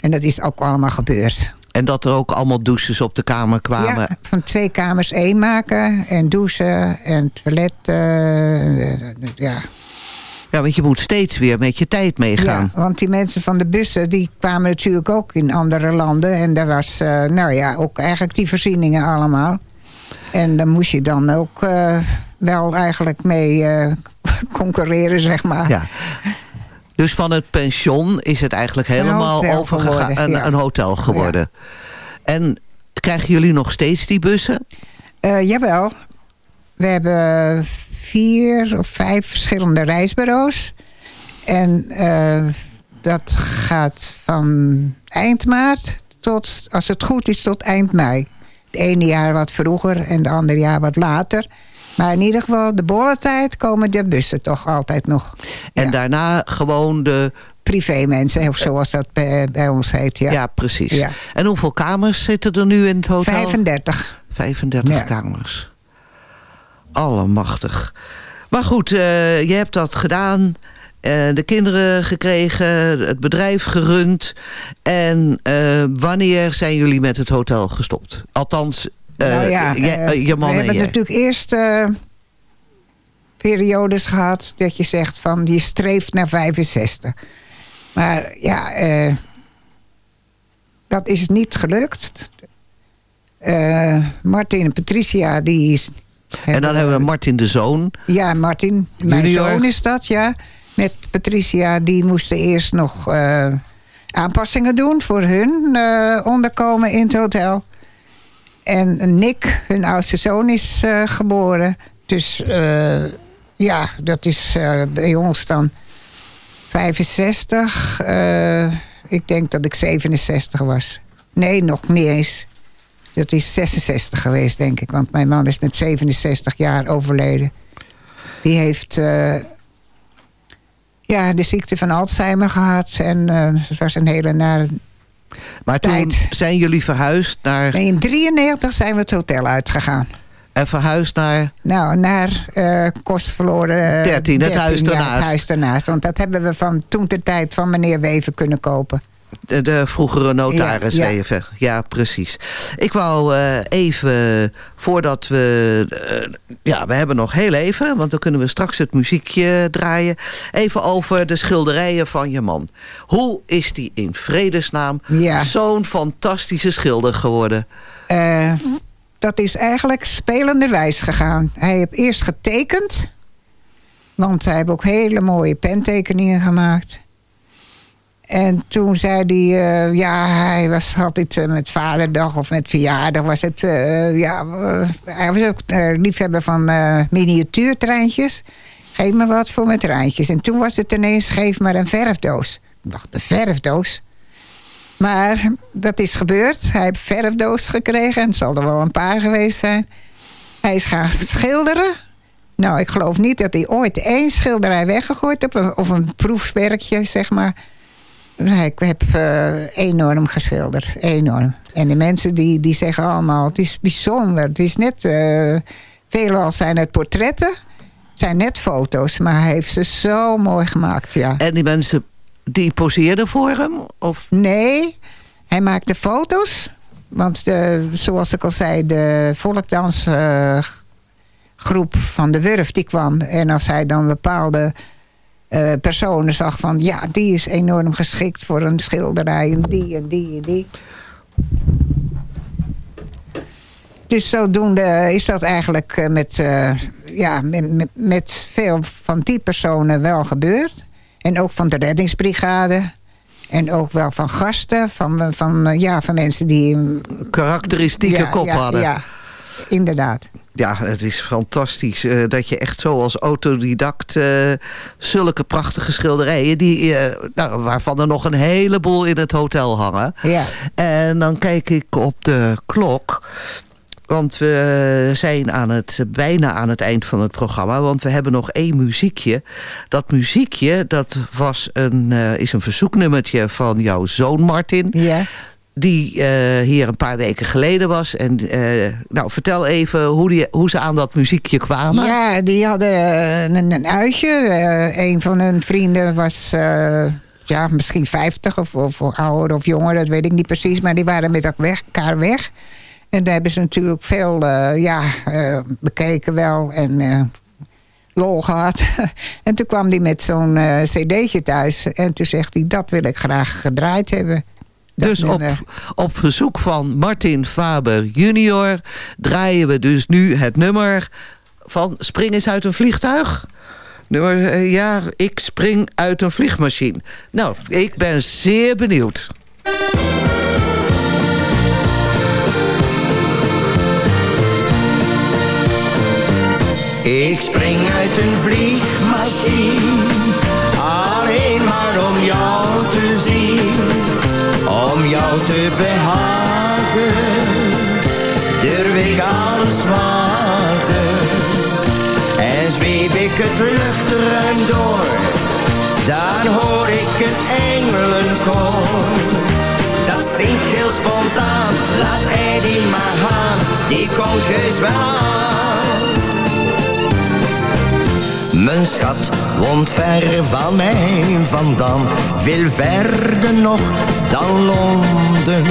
En dat is ook allemaal gebeurd. En dat er ook allemaal douches op de kamer kwamen? Ja, van twee kamers één maken. En douchen en toilet. eh, ja. Ja, want je moet steeds weer met je tijd meegaan. ja, want die mensen van de bussen... die kwamen natuurlijk ook in andere landen. En daar was, eh, nou ja, ook eigenlijk die voorzieningen allemaal. En daar moest je dan ook eh, wel eigenlijk mee concurreren, zeg maar. Ja. Dus van het pension is het eigenlijk helemaal overgegaan. Een, ja. een hotel geworden. En krijgen jullie nog steeds die bussen? Eh, jawel. We hebben vier of vijf verschillende reisbureaus. En eh, dat gaat van eind maart tot, als het goed is, tot eind mei. Het ene jaar wat vroeger en het andere jaar wat later. Maar in ieder geval, de bolle tijd komen de bussen toch altijd nog. En Ja. daarna gewoon de... Privé mensen, of zoals dat bij, bij ons heet. Ja. Ja, precies. Ja. En hoeveel kamers zitten er nu in het hotel? 35. 35 Ja. kamers. Allemachtig. Maar goed, eh, je hebt dat gedaan. eh, de kinderen gekregen, het bedrijf gerund. En eh, wanneer zijn jullie met het hotel gestopt? Althans, eh, nou ja, eh, eh, je man we en hebben natuurlijk eerst eh, periodes gehad dat je zegt van je streeft naar 65. Maar ja, eh, dat is niet gelukt. Eh, Martin en Patricia, die is... En dan hebben we Martin de Zoon. Ja, Martin, mijn Junior. zoon is dat, ja. Met Patricia, die moesten eerst nog eh, aanpassingen doen voor hun eh, onderkomen in het hotel. En Nick, hun oudste zoon, is eh, geboren. Dus eh, ja, dat is eh, bij ons dan 65. Eh, ik denk dat ik 67 was. Nee, nog niet eens. Dat is 66 geweest, denk ik. Want mijn man is met 67 jaar overleden. Die heeft ja, de ziekte van Alzheimer gehad. En het was een hele nare... Maar toen zijn jullie verhuisd naar... Nee, in 93 zijn we het hotel uitgegaan. En verhuisd naar... Nou, naar eh kostverloren... eh, 13, het huis ja, daarnaast. het huis daarnaast. Want dat hebben we van toen de tijd van meneer Weven kunnen kopen. De, de vroegere notaris Ja, ja. Precies. Ik wou eh, even, voordat we... eh, ja, we hebben nog heel even, want dan kunnen we straks het muziekje draaien. Even over de schilderijen van je man. Hoe is die in vredesnaam Ja. zo'n fantastische schilder geworden? Eh, dat is eigenlijk spelenderwijs gegaan. Hij heeft eerst getekend. Want hij heeft ook hele mooie pentekeningen gemaakt. En toen zei hij, eh, ja, hij was altijd eh, met vaderdag of met verjaardag was het, eh, ja, hij was ook liefhebber van miniatuurtreintjes. Geef me wat voor mijn treintjes. En toen was het ineens, geef maar een verfdoos. Ik dacht, een verfdoos? Maar dat is gebeurd. Hij heeft verfdoos gekregen. En het zal er wel een paar geweest zijn. Hij is gaan schilderen. Nou, ik geloof niet dat hij ooit één schilderij weggegooid heeft. Of een proefwerkje, zeg maar. Ik heb eh, enorm geschilderd. Enorm. En de mensen die, die zeggen allemaal... Het is bijzonder. Het is net... eh veelal zijn het portretten. Het zijn net foto's. Maar hij heeft ze zo mooi gemaakt, ja. En die mensen, die poseerden voor hem? Of? Nee, hij maakte foto's. Want de, zoals ik al zei, de volkdansgroep van de Wurf die kwam. En als hij dan bepaalde eh, personen zag van... ja, die is enorm geschikt voor een schilderij. En die en die en die. Dus zodoende is dat eigenlijk eh, met, eh, ja, met, met, met veel van die personen wel gebeurd. En ook van de reddingsbrigade. En ook wel van gasten, van, van, ja, van mensen die... een Karakteristieke ja, kop ja, hadden. Ja, inderdaad. Ja, het is fantastisch eh, dat je echt zo als autodidact eh, zulke prachtige schilderijen, die, eh, nou, waarvan er nog een heleboel in het hotel hangen. Ja. En dan kijk ik op de klok. Want we zijn aan het, bijna aan het eind van het programma. Want we hebben nog één muziekje. Dat muziekje dat was een, is een verzoeknummertje van jouw zoon Martin. Ja. Die eh, hier een paar weken geleden was. En eh, nou, vertel even hoe, die, hoe ze aan dat muziekje kwamen. Ja, die hadden eh, een, een uitje. Eh, een van hun vrienden was ja, misschien 50 of, of ouder of jonger, dat weet ik niet precies. Maar die waren met elkaar weg. En daar hebben ze natuurlijk veel ja, bekeken wel en lol gehad. en toen kwam hij met zo'n cd'tje thuis. En toen zegt hij, dat wil ik graag gedraaid hebben. Dus op, op verzoek van Martin Faber junior draaien we dus nu het nummer van Spring eens uit een vliegtuig. Nummer, eh, ja, ik spring uit een vliegmachine. Nou, ik ben zeer benieuwd. Ik spring uit een vliegmachine, alleen maar om jou jou te behagen, durf ik alles wagen. En zweef ik het luchtruim door, dan hoor ik een engelenkoor. Dat zingt heel spontaan, laat Eddie maar gaan, die komt heus wel aan. Mijn schat woont ver van mij vandaan, veel verder nog dan Londen.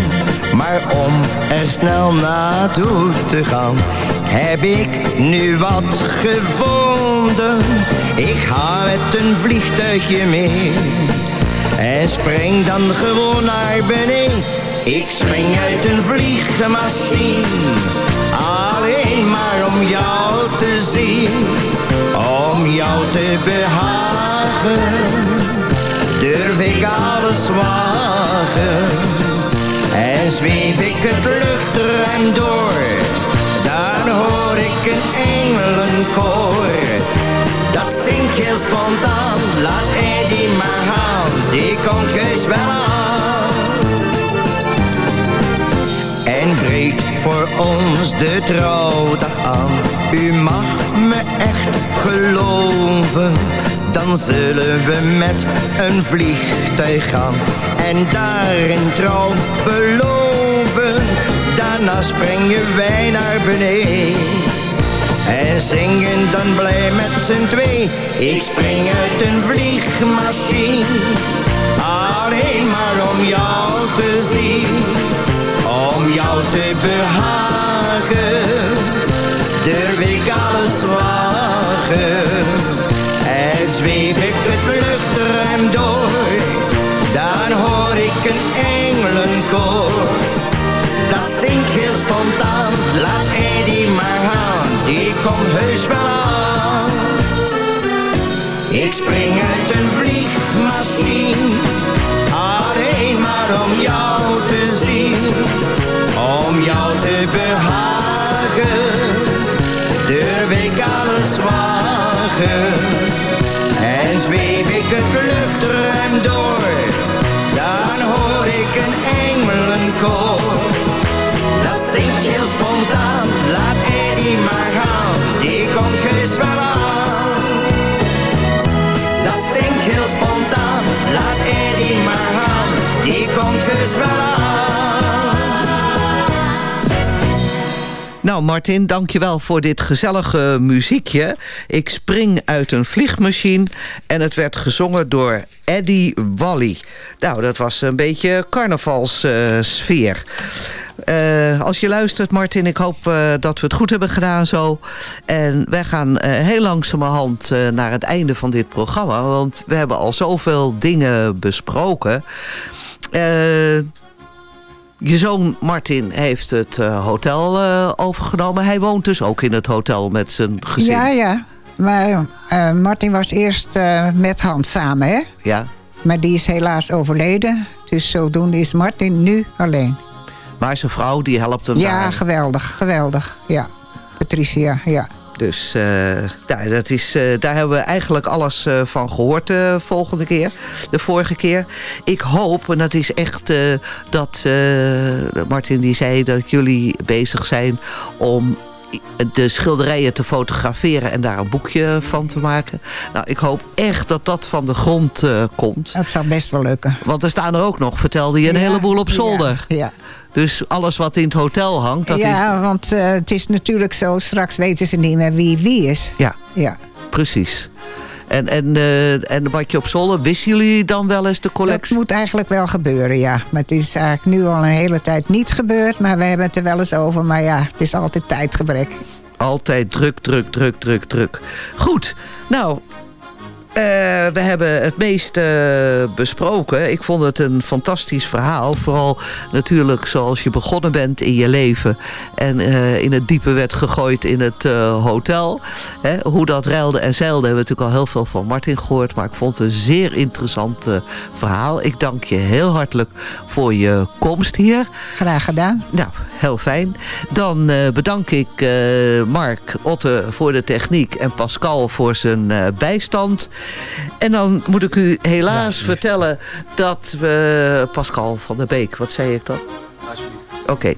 Maar om er snel naartoe te gaan, heb ik nu wat gevonden. Ik ga met een vliegtuigje mee en spring dan gewoon naar beneden. Ik spring uit een vliegmachine, alleen maar om jou te zien. Om jou te behagen, durf ik alles wagen. En zweef ik het luchtruim door, dan hoor ik een engelenkoor. Dat zingt heel spontaan, laat Eddie maar gaan, die komt heus wel aan. En breekt voor ons de trouwdag aan. U mag me echt geloven. Dan zullen we met een vliegtuig gaan. En daar in trouw beloven. Daarna springen wij naar beneden. En zingen dan blij met z'n twee. Ik spring uit een vliegmachine. Alleen maar om jou te zien. Om jou te behagen. Durf ik alles wagen. En zweef ik het luchtruim door. Dan hoor ik een engelenkoor. Dat zingt heel spontaan. Laat Eddie maar gaan. Die komt heus wel aan. Ik spring uit Martin, dankjewel voor dit gezellige muziekje. Ik spring uit een vliegmachine en het werd gezongen door Eddie Wally. Nou, dat was een beetje carnavalssfeer. Eh, als je luistert, Martin, ik hoop eh, dat we het goed hebben gedaan zo. En wij gaan eh, heel langzamerhand naar het einde van dit programma. Want we hebben al zoveel dingen besproken. Eh je zoon Martin heeft het eh, hotel eh, overgenomen. Hij woont dus ook in het hotel met zijn gezin. Ja, ja. Maar eh, Martin was eerst met Hans samen, hè? Ja. Maar die is helaas overleden. Dus zodoende is Martin nu alleen. Maar zijn vrouw die helpt hem Ja, daar. geweldig, geweldig. Ja, Patricia, ja. Dus eh, ja, dat is, eh, daar hebben we eigenlijk alles eh, van gehoord de volgende keer. De vorige keer. Ik hoop, en dat is echt dat Martin die zei dat jullie bezig zijn om de schilderijen te fotograferen en daar een boekje van te maken. Nou, ik hoop echt dat dat van de grond komt. Dat zou best wel lukken. Want er staan er ook nog, vertelde je, een Ja, heleboel op zolder. Ja, ja. Dus alles wat in het hotel hangt, dat is... ja want eh, het is natuurlijk zo, straks weten ze niet meer wie wie is. Ja, Ja. precies. En, en, eh, en wat je op zolder, wisten jullie dan wel eens de Dat collectie? moet eigenlijk wel gebeuren, ja. Maar het is eigenlijk nu al een hele tijd niet gebeurd. Maar we hebben het er wel eens over. Maar ja, het is altijd tijdgebrek. Altijd druk, druk, druk, druk, druk. Goed, nou, eh, we hebben het meest eh, besproken. Ik vond het een fantastisch verhaal. Vooral natuurlijk zoals je begonnen bent in je leven. En eh, in het diepe werd gegooid in het hotel. Hè, hoe dat reilde en zeilde hebben we natuurlijk al heel veel van Martin gehoord. Maar ik vond het een zeer interessant verhaal. Ik dank je heel hartelijk voor je komst hier. Graag gedaan. Nou, heel fijn. Dan bedank ik Mark Otte voor de techniek en Pascal voor zijn bijstand. En dan moet ik u helaas vertellen dat we... Pascal van der Beek, wat zei ik dan? Oké.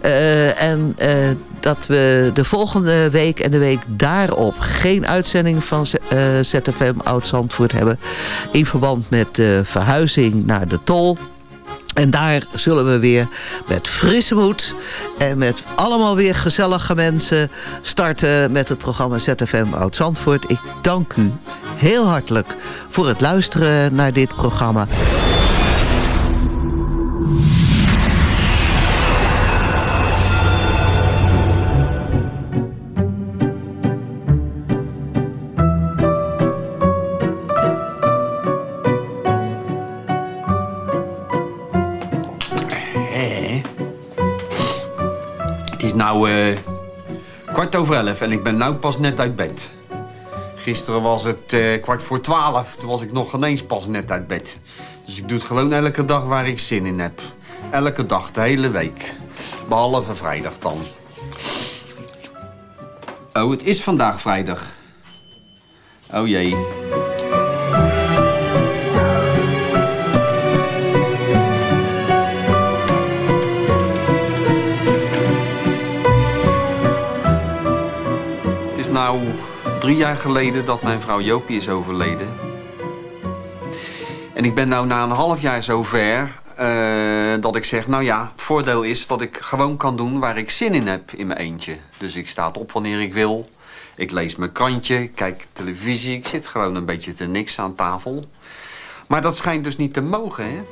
Eh, en eh, dat we de volgende week en de week daarop geen uitzending van Z- eh, ZFM Oud-Zandvoort hebben. In verband met de verhuizing naar de Tol. En daar zullen we weer met frisse moed en met allemaal weer gezellige mensen starten met het programma ZFM Oud-Zandvoort. Ik dank u heel hartelijk voor het luisteren naar dit programma. Nou eh, kwart over elf en ik ben nou pas net uit bed. Gisteren was het eh, kwart voor twaalf. Toen was ik nog ineens pas net uit bed. Dus ik doe het gewoon elke dag waar ik zin in heb. Elke dag, de hele week. Behalve vrijdag dan. Oh, het is vandaag vrijdag. Oh jee. Drie jaar geleden dat mijn vrouw Jopie is overleden. En ik ben nou na een half jaar zover eh dat ik zeg... nou ja, het voordeel is dat ik gewoon kan doen waar ik zin in heb in mijn eentje. Dus ik sta op wanneer ik wil. Ik lees mijn krantje, kijk televisie. Ik zit gewoon een beetje te niks aan tafel. Maar dat schijnt dus niet te mogen, hè?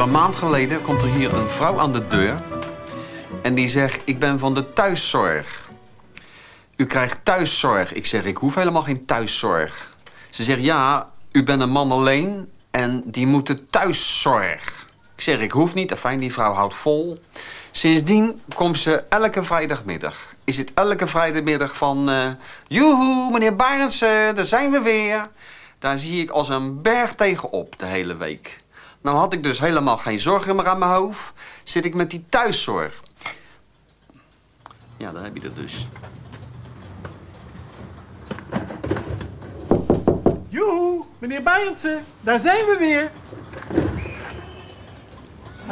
Een maand geleden komt er hier een vrouw aan de deur. En die zegt, ik ben van de thuiszorg. U krijgt thuiszorg. Ik zeg, ik hoef helemaal geen thuiszorg. Ze zegt, ja, u bent een man alleen en die moet thuiszorg. Ik zeg, ik hoef niet. Fijn, die vrouw houdt vol. Sindsdien komt ze elke vrijdagmiddag. Is het elke vrijdagmiddag van... eh Joehoe, meneer Barendse, daar zijn we weer. Daar zie ik als een berg tegenop de hele week. Nou had ik dus helemaal geen zorgen meer aan mijn hoofd. Zit ik met die thuiszorg. Ja, daar heb je het dus. Joehoe, meneer Barendse, daar zijn we weer.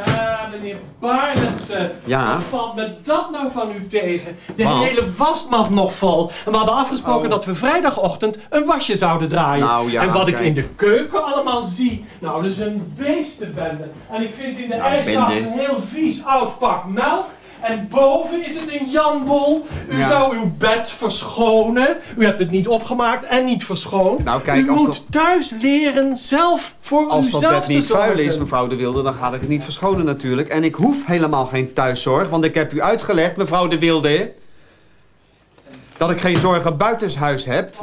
Ah, meneer Barendse. Ja? Wat valt me dat nou van u tegen? De Wat? hele wasmand nog vol. En we hadden afgesproken Oh. dat we vrijdagochtend een wasje zouden draaien. Nou, ja, en wat ik in de keuken allemaal zie, nou, dat is een beestenbende. En ik vind in de Nou, ijskast een heel vies oud pak melk. En boven is het een janbol. U Ja. zou uw bed verschonen. U hebt het niet opgemaakt en niet verschoond. Nou, kijk, u als moet dat- thuis leren zelf voor Als dat uzelf bed te niet vuil zorgen. is, mevrouw de Wilde, dan ga ik het niet verschonen natuurlijk. En ik hoef helemaal geen thuiszorg, want ik heb u uitgelegd, mevrouw de Wilde... dat ik geen zorgen buitenshuis heb.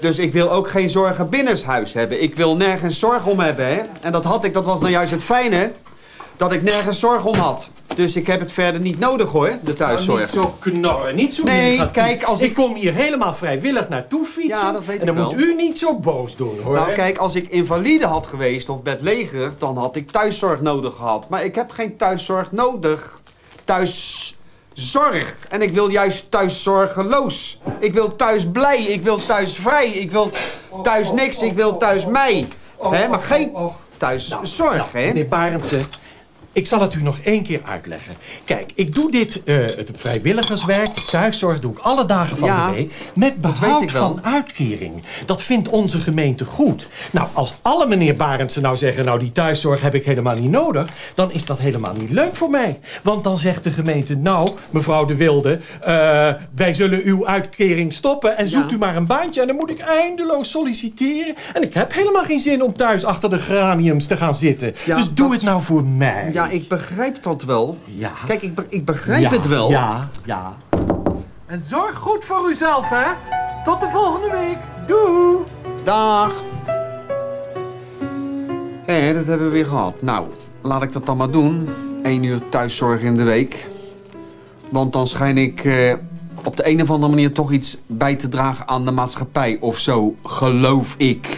Dus ik wil ook geen zorgen binnenshuis hebben. Ik wil nergens zorg om hebben, hè. En dat had ik, dat was nou juist het fijne, dat ik nergens zorg om had. Dus ik heb het verder niet nodig hoor, de Nou, thuiszorg. niet zo knorren, niet zo Nee, kijk, als ik... ik- kom hier helemaal vrijwillig naartoe fietsen. Ja, dat weet en ik dan wel. moet u niet zo boos doen, hoor. Nou kijk, als ik invalide had geweest of bedleger, dan had ik thuiszorg nodig gehad. Maar ik heb geen thuiszorg nodig. Thuiszorg. En ik wil juist thuiszorgeloos. Ik wil thuis blij, ik wil thuis vrij, ik wil thuis niks, ik wil thuis mij. Hè, maar geen thuiszorg, hè? Meneer Barendse, ik zal het u nog één keer uitleggen. Kijk, ik doe dit eh, het vrijwilligerswerk, de thuiszorg, doe ik alle dagen van Ja, de week. Met behoud van uitkering. Dat vindt onze gemeente goed. Nou, als alle meneer Barendse nou zeggen... nou, die thuiszorg heb ik helemaal niet nodig... dan is dat helemaal niet leuk voor mij. Want dan zegt de gemeente... nou, mevrouw de Wilde, eh, wij zullen uw uitkering stoppen... en zoekt u maar een baantje. En dan moet ik eindeloos solliciteren. En ik heb helemaal geen zin om thuis achter de geraniums te gaan zitten. Ja, dus doe dat- het nou voor mij. Ja, ik begrijp dat wel. Ja. Kijk, ik, be- ik begrijp Ja, het wel. Ja, ja. En zorg goed voor uzelf, hè. Tot de volgende week. Doei. Dag. Hé, dat hebben we weer gehad. Nou, laat ik dat dan maar doen. Eén uur thuiszorg in de week. Want dan schijn ik eh, op de een of andere manier toch iets bij te dragen aan de maatschappij of zo, geloof ik.